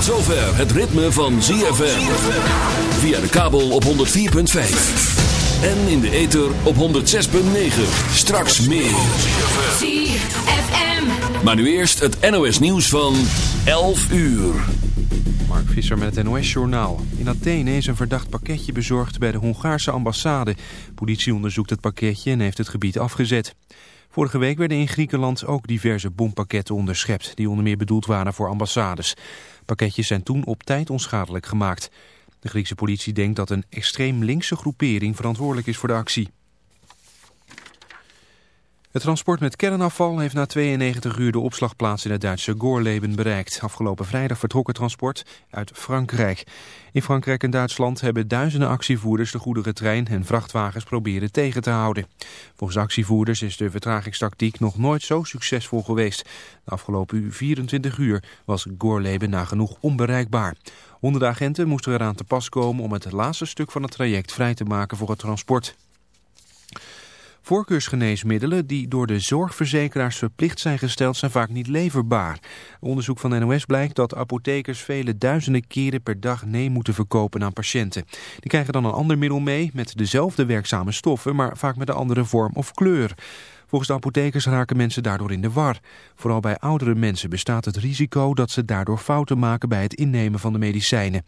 Tot zover het ritme van ZFM. Via de kabel op 104.5. En in de ether op 106.9. Straks meer. ZFM. Maar nu eerst het NOS nieuws van 11 uur. Mark Visser met het NOS-journaal. In Athene is een verdacht pakketje bezorgd bij de Hongaarse ambassade. Politie onderzoekt het pakketje en heeft het gebied afgezet. Vorige week werden in Griekenland ook diverse bompakketten onderschept... die onder meer bedoeld waren voor ambassades. Pakketjes zijn toen op tijd onschadelijk gemaakt. De Griekse politie denkt dat een extreem linkse groepering verantwoordelijk is voor de actie. Het transport met kernafval heeft na 92 uur de opslagplaats in het Duitse Gorleben bereikt. Afgelopen vrijdag vertrok het transport uit Frankrijk. In Frankrijk en Duitsland hebben duizenden actievoerders de goederentrein en vrachtwagens proberen tegen te houden. Volgens actievoerders is de vertragingstactiek nog nooit zo succesvol geweest. De afgelopen 24 uur was Gorleben nagenoeg onbereikbaar. Honderden agenten moesten eraan te pas komen om het laatste stuk van het traject vrij te maken voor het transport. Voorkeursgeneesmiddelen die door de zorgverzekeraars verplicht zijn gesteld zijn vaak niet leverbaar. Onderzoek van NOS blijkt dat apothekers vele duizenden keren per dag nee moeten verkopen aan patiënten. Die krijgen dan een ander middel mee met dezelfde werkzame stoffen, maar vaak met een andere vorm of kleur. Volgens de apothekers raken mensen daardoor in de war. Vooral bij oudere mensen bestaat het risico dat ze daardoor fouten maken bij het innemen van de medicijnen.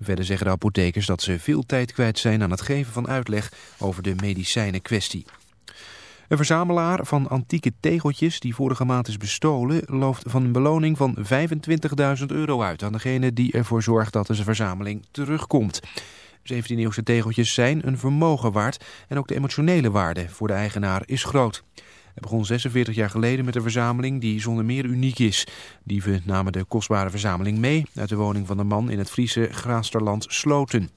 Verder zeggen de apothekers dat ze veel tijd kwijt zijn aan het geven van uitleg over de medicijnen kwestie. Een verzamelaar van antieke tegeltjes die vorige maand is bestolen... looft van een beloning van 25.000 euro uit aan degene die ervoor zorgt dat de verzameling terugkomt. 17e-eeuwse tegeltjes zijn een vermogen waard en ook de emotionele waarde voor de eigenaar is groot. Het begon 46 jaar geleden met een verzameling die zonder meer uniek is. Dieven namen de kostbare verzameling mee uit de woning van de man in het Friese Graasterland Sloten.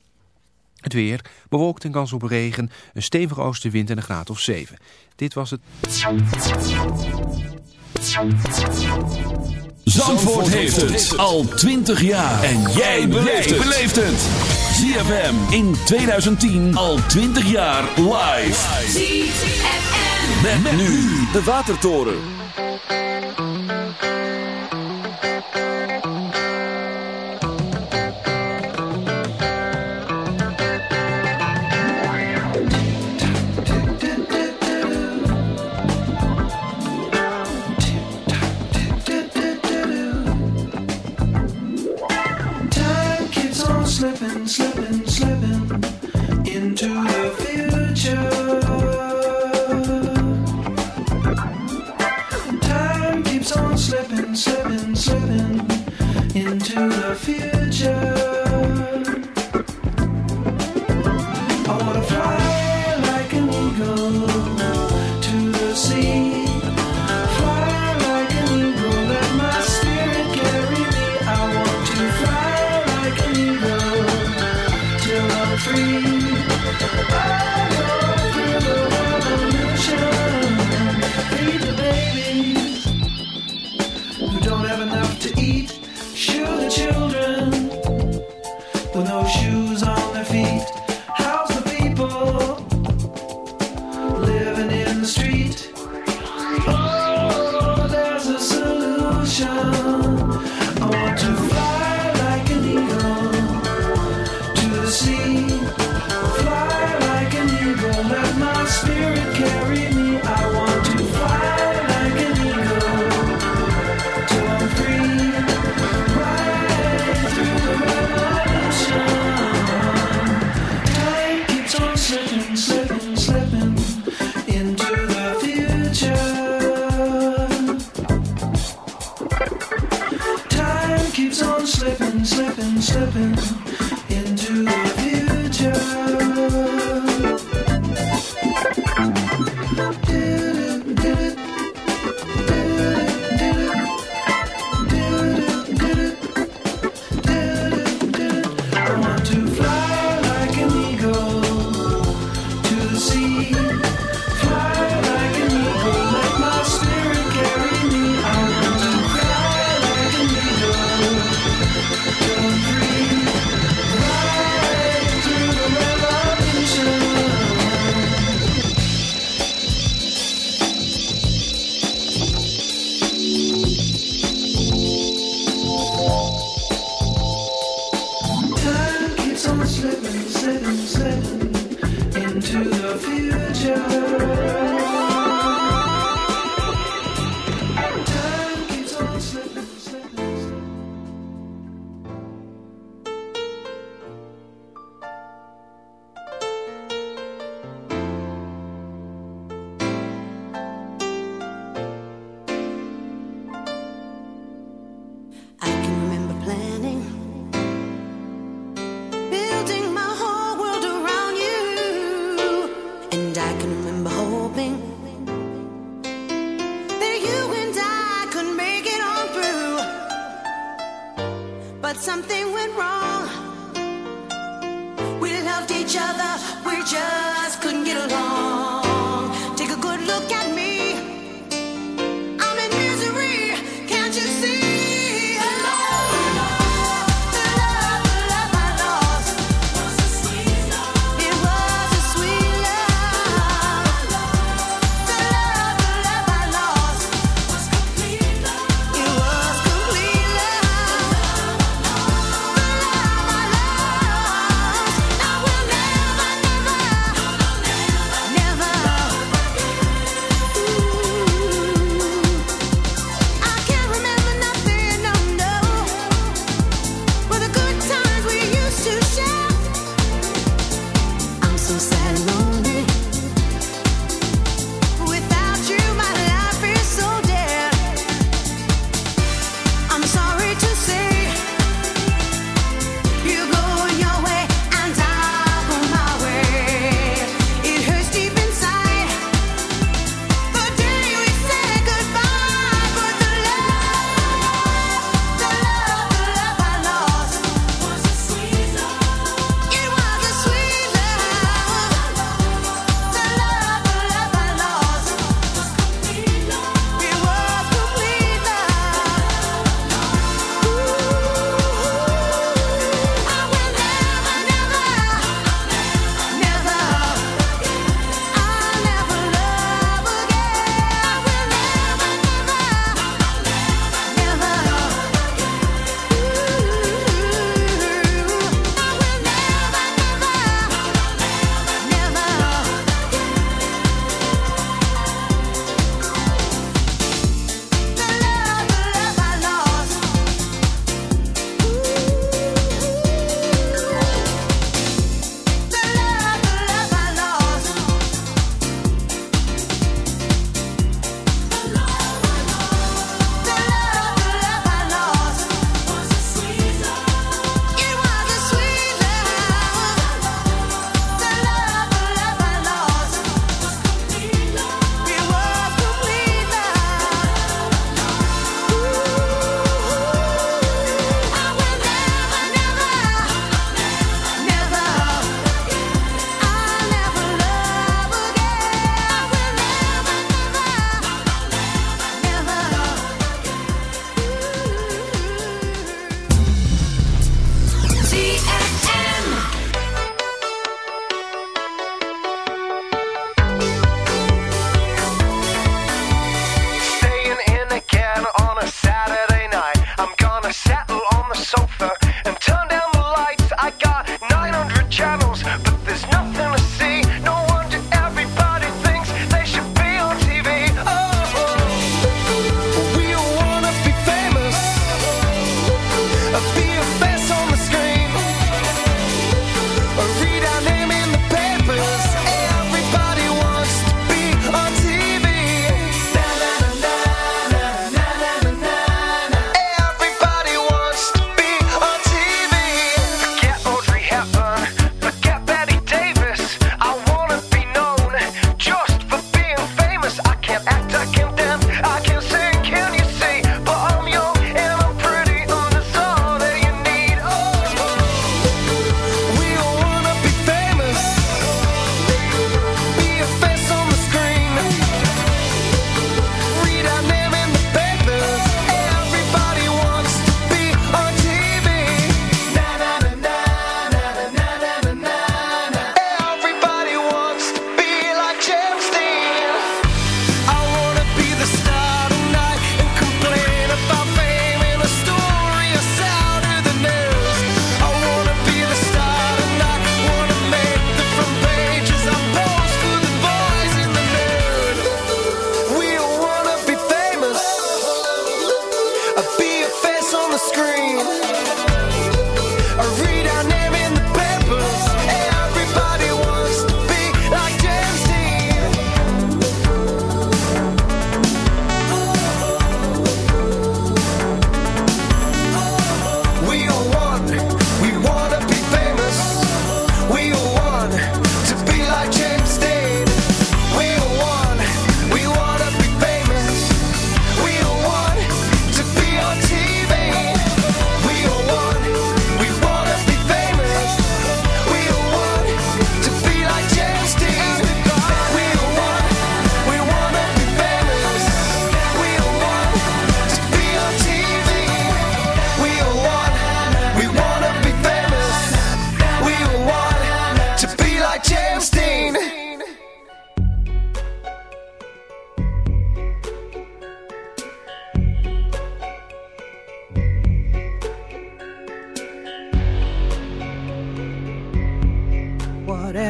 Het weer, bewolkt en kans op regen, een stevige oostenwind en een graad of 7. Dit was het... Zandvoort heeft het al 20 jaar. En jij beleeft het. ZFM in 2010 al 20 jaar live. ZFM. Met, nu de Watertoren. Slipping, slipping, slipping into the future. And I can remember hoping that you and I could make it on through. But something went wrong. We loved each other, we're just.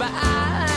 but I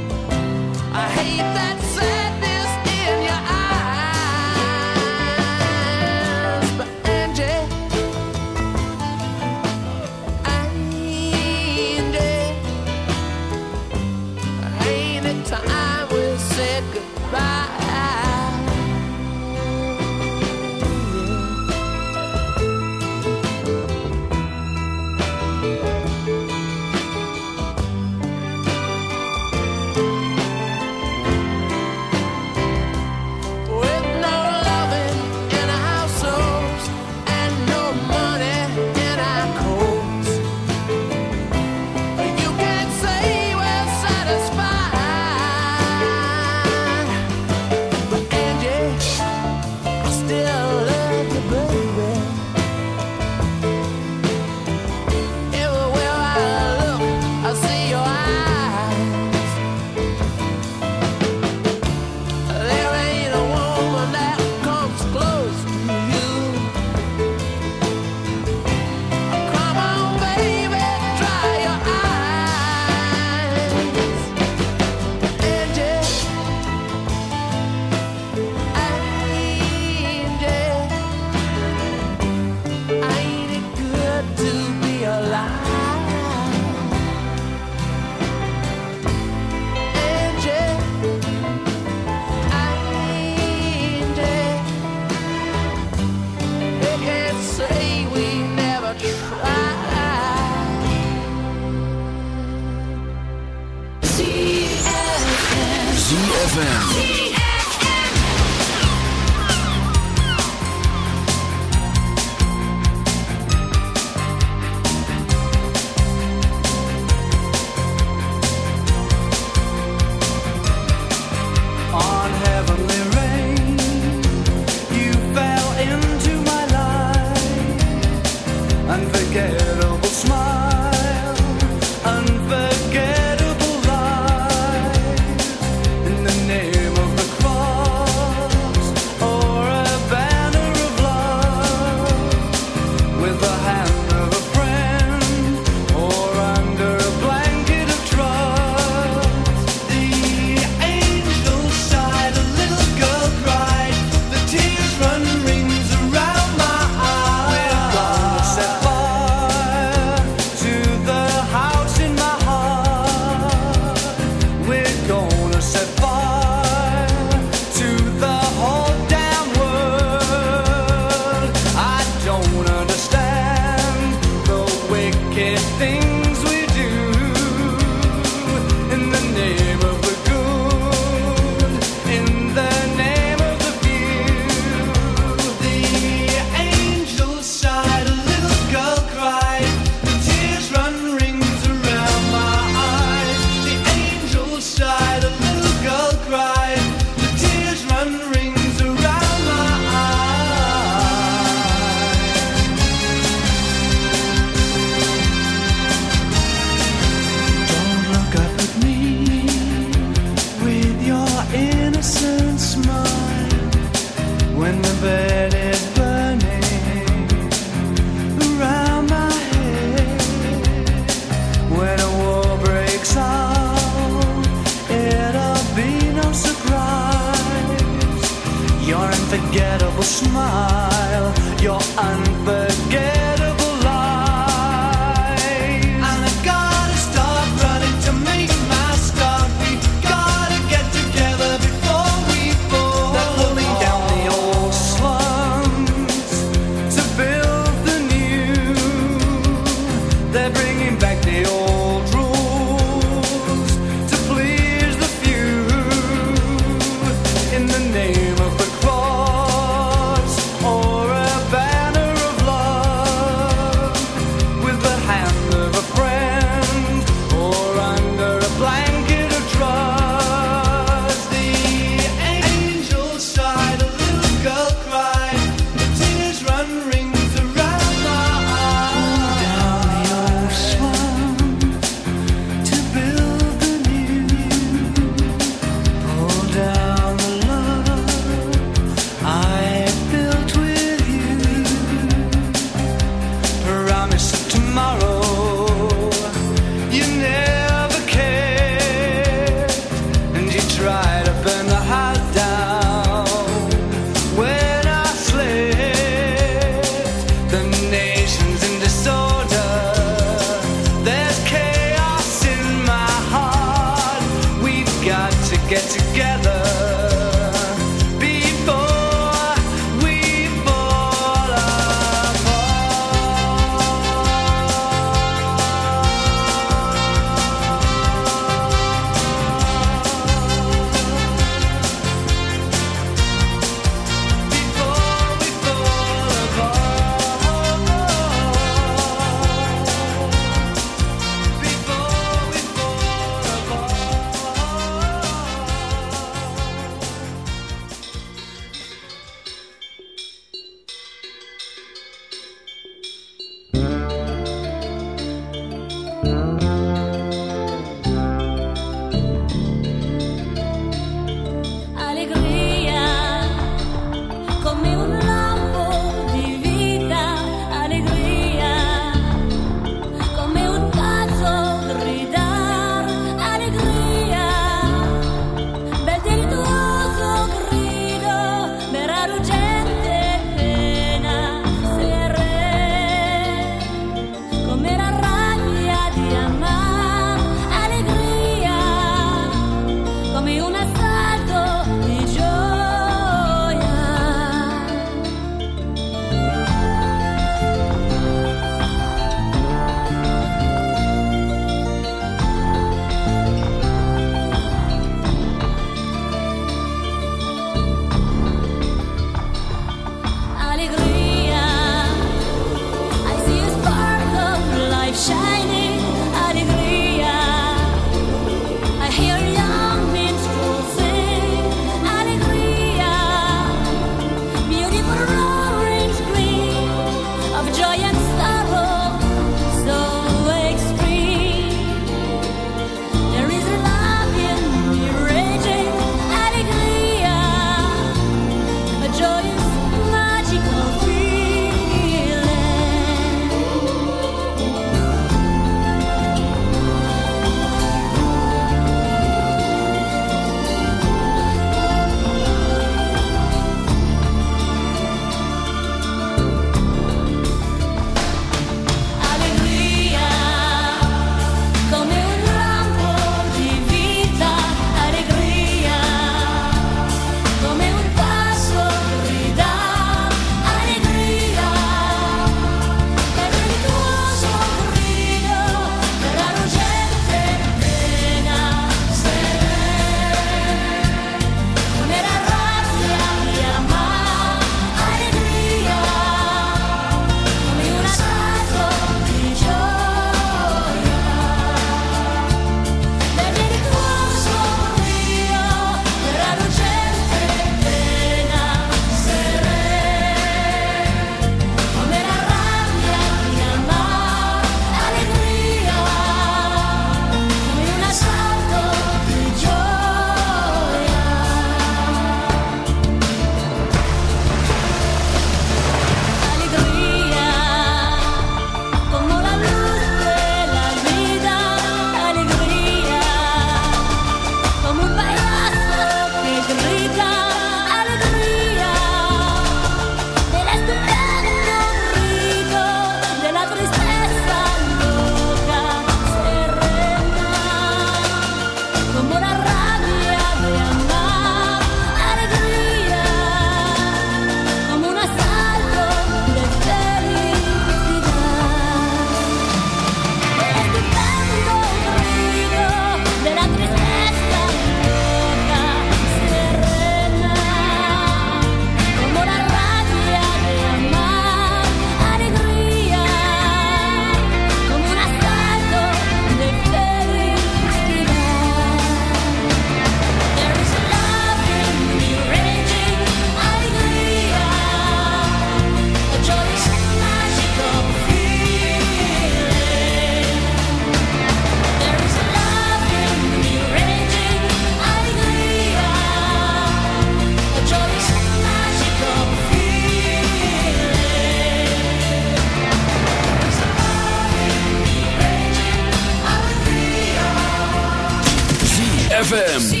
ZFM.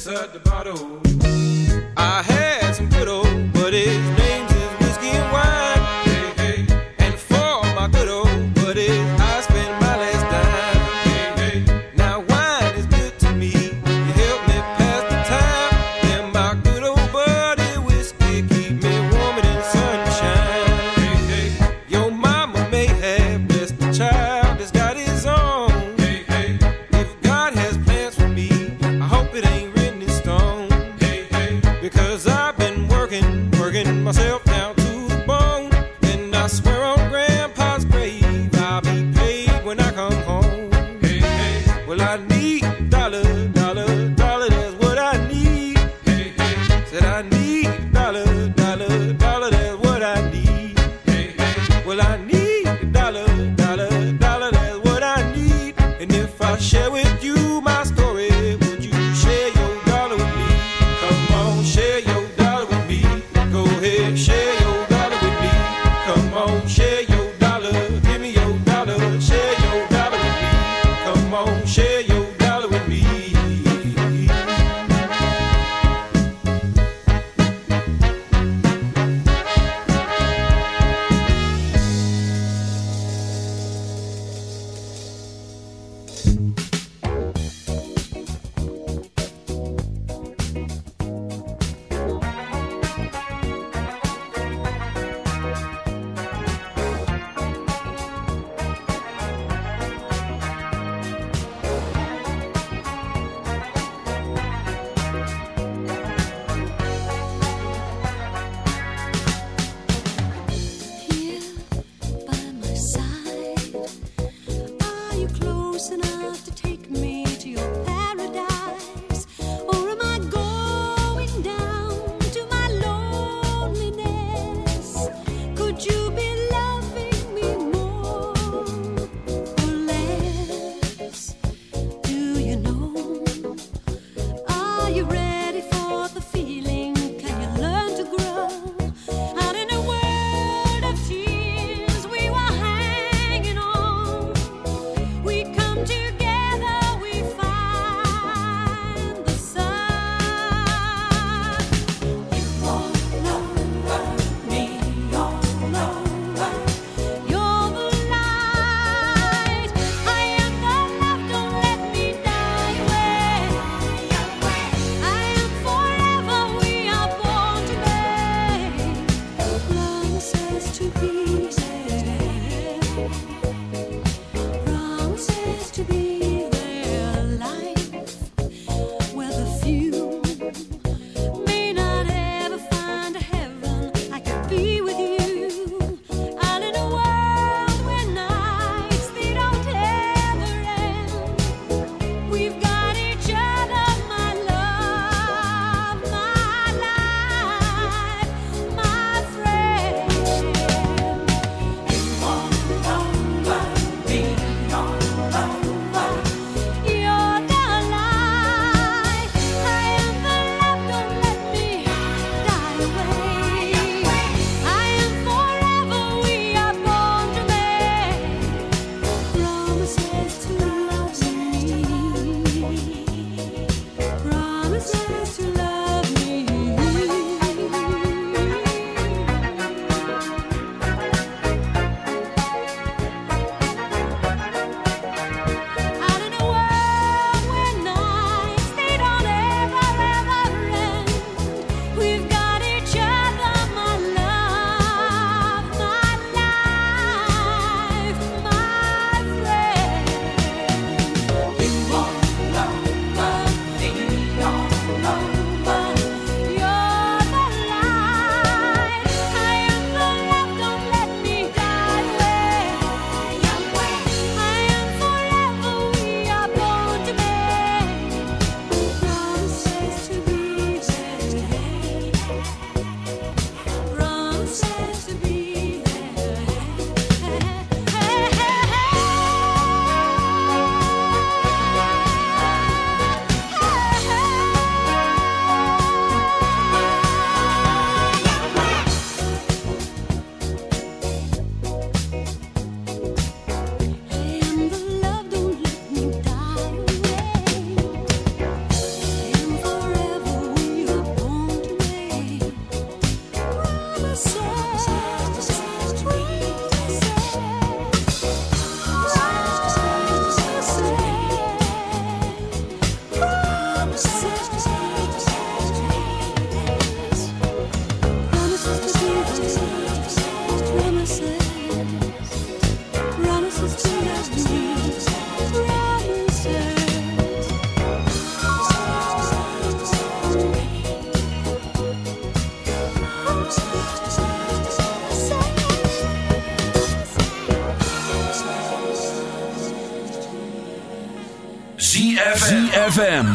said the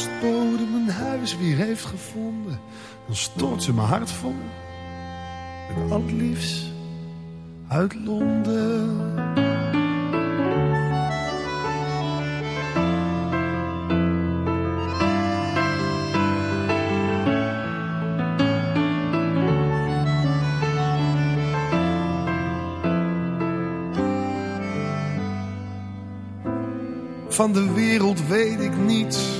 Als de postbode mijn huis weer heeft gevonden, dan stort ze mijn hart vol met al het liefst uit Londen. Van de wereld weet ik niets.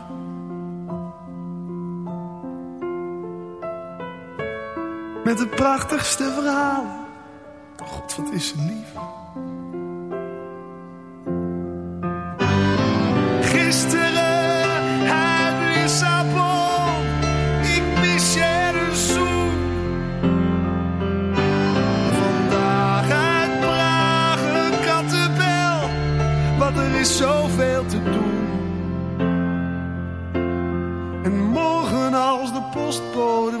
De prachtigste verhalen. God, wat is ze lief. Gisteren uit Lissabon. Ik mis je een zoen. Vandaag uit Praag een kattenbel. Want er is zoveel te doen. En morgen als de postbode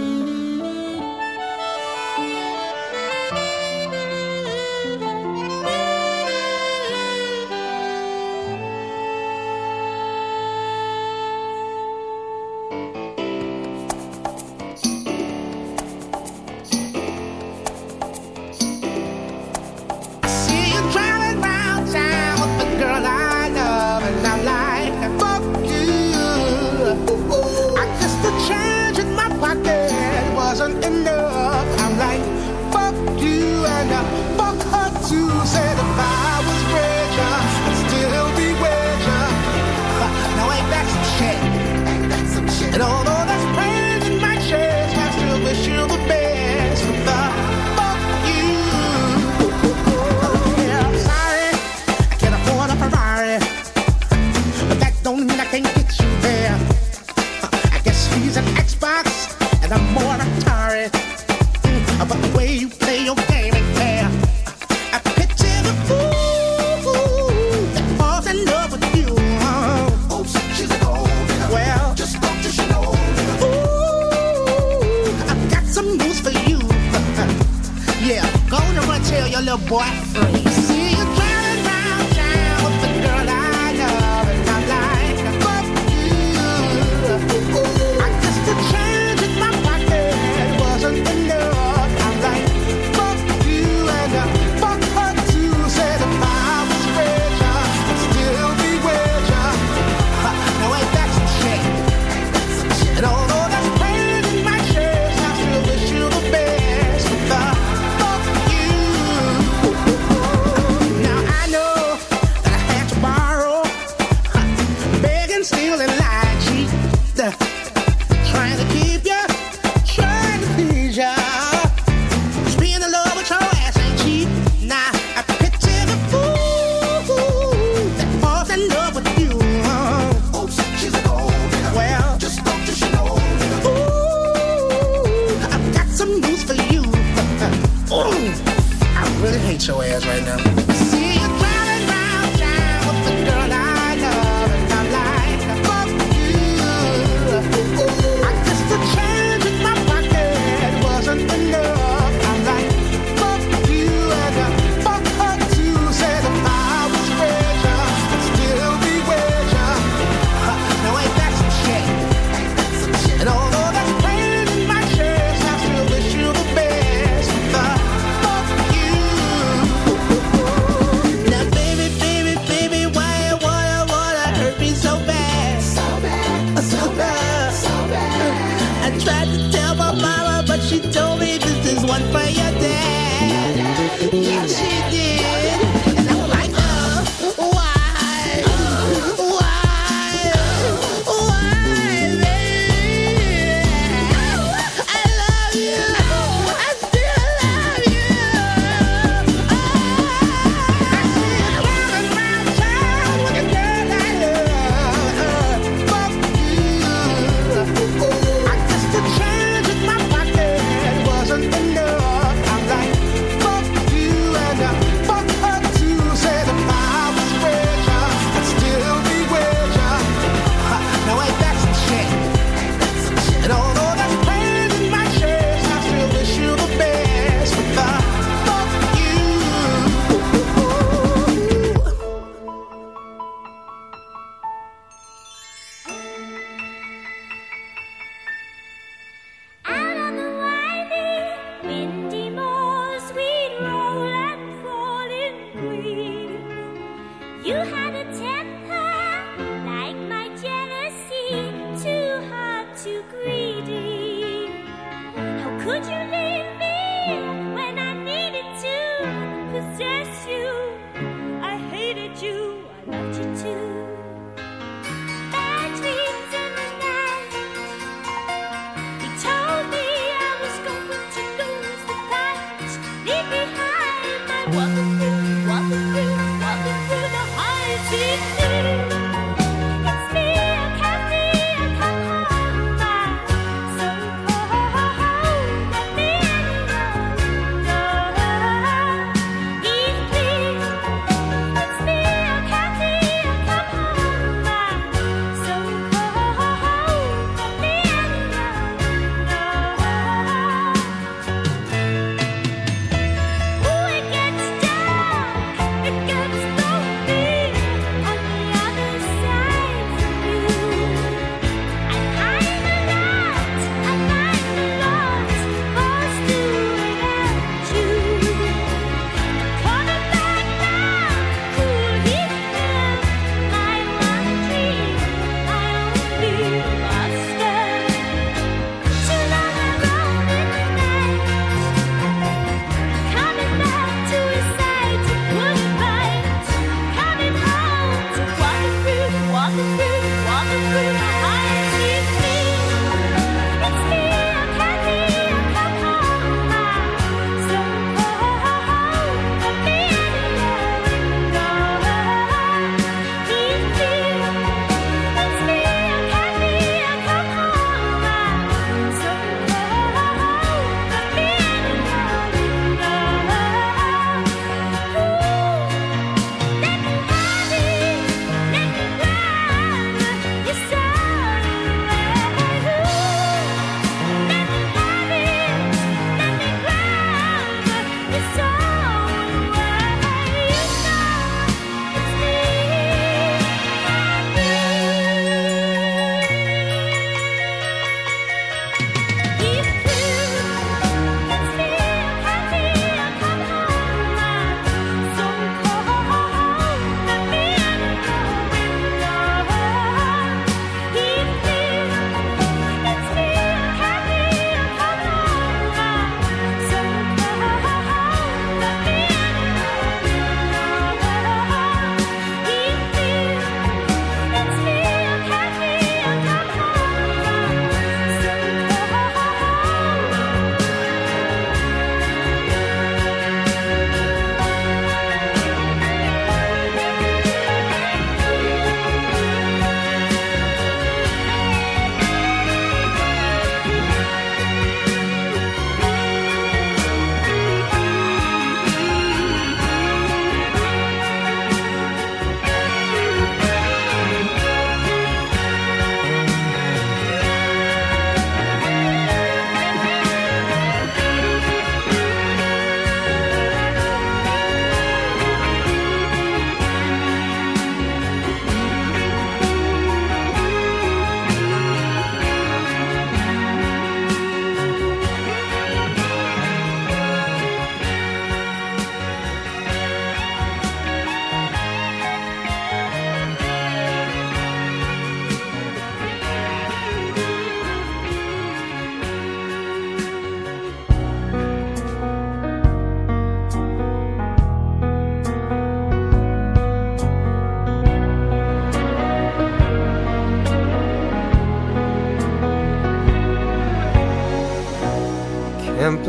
我们。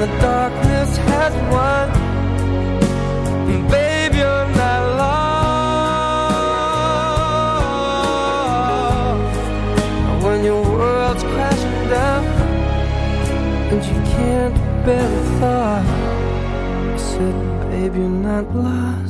the darkness has won. And babe, you're not lost. When your world's crashing down and you can't bear the thought, I said, babe, you're not lost.